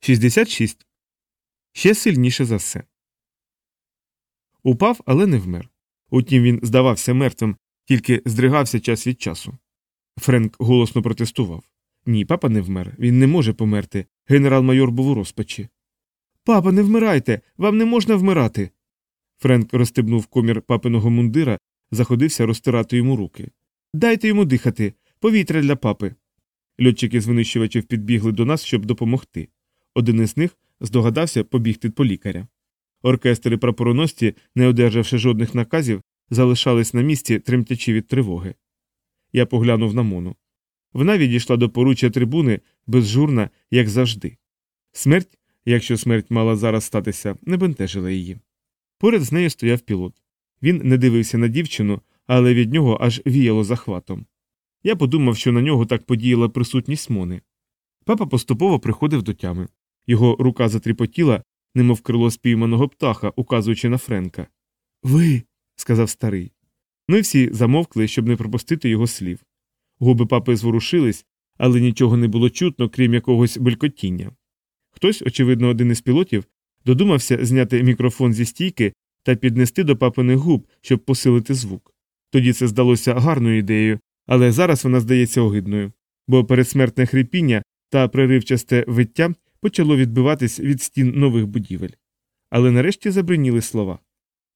66. Ще сильніше за все. Упав, але не вмер. Утім, він здавався мертвим, тільки здригався час від часу. Френк голосно протестував. Ні, папа не вмер. Він не може померти. Генерал-майор був у розпачі. Папа, не вмирайте. Вам не можна вмирати. Френк розстебнув комір папиного мундира, заходився розтирати йому руки. Дайте йому дихати. Повітря для папи. Льотчики з винищувачів підбігли до нас, щоб допомогти. Один із них здогадався побігти по лікаря. Оркестри прапороносці, не одержавши жодних наказів, залишались на місці, тремтячи від тривоги. Я поглянув на Мону. Вона відійшла до поруччя трибуни безжурна, як завжди. Смерть, якщо смерть мала зараз статися, не бентежила її. Поряд з нею стояв пілот. Він не дивився на дівчину, але від нього аж віяло захватом. Я подумав, що на нього так подіяла присутність Мони. Папа поступово приходив до тями. Його рука затріпотіла, немов крило спійманого птаха, указуючи на Френка. Ви. сказав старий. Ми всі замовкли, щоб не пропустити його слів. Губи папи зворушились, але нічого не було чутно, крім якогось белькотіння. Хтось, очевидно, один із пілотів, додумався зняти мікрофон зі стійки та піднести до папиних губ, щоб посилити звук. Тоді це здалося гарною ідеєю, але зараз вона здається огидною, бо передсмертне хрипіння та преривчасте виття почало відбиватись від стін нових будівель. Але нарешті забриніли слова.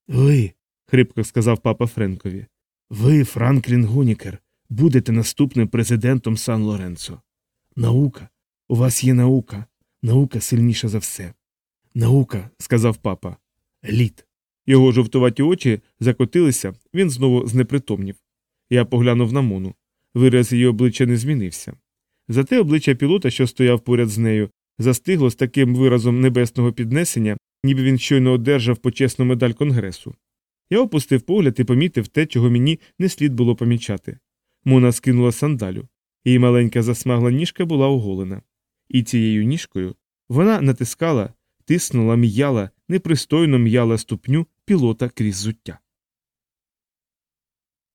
Ви, хрипко сказав папа Френкові, ви, Франклін Гунікер, будете наступним президентом Сан Лоренцо. Наука. У вас є наука. Наука сильніша за все. Наука, сказав папа. Лід. Його жовтуваті очі закотилися, він знову знепритомнів. Я поглянув на Мону. Вираз її обличчя не змінився. Зате обличчя пілота, що стояв поряд з нею, застигло з таким виразом небесного піднесення, ніби він щойно одержав почесну медаль конгресу. Я опустив погляд і помітив те, чого мені не слід було помічати. Мона скинула сандалю, її маленька засмагла ніжка була оголена. І цією ніжкою вона натискала, тиснула, м'яла, непристойно м'яла ступню пілота крізь зуття.